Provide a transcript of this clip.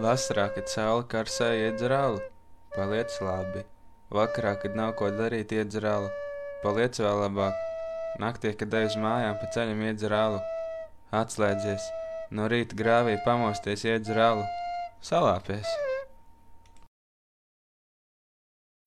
Vasarā, kad saule karsē, iedzer alu, paliec labi. Vakarā, kad nav ko darīt, iedzer alu, paliec vēl labāk. Naktī, kad ej uz mājām, pa ceļam iedzer alu. Atslēdzies, no rīta grāvī pamosties, iedzer alu, salāpies.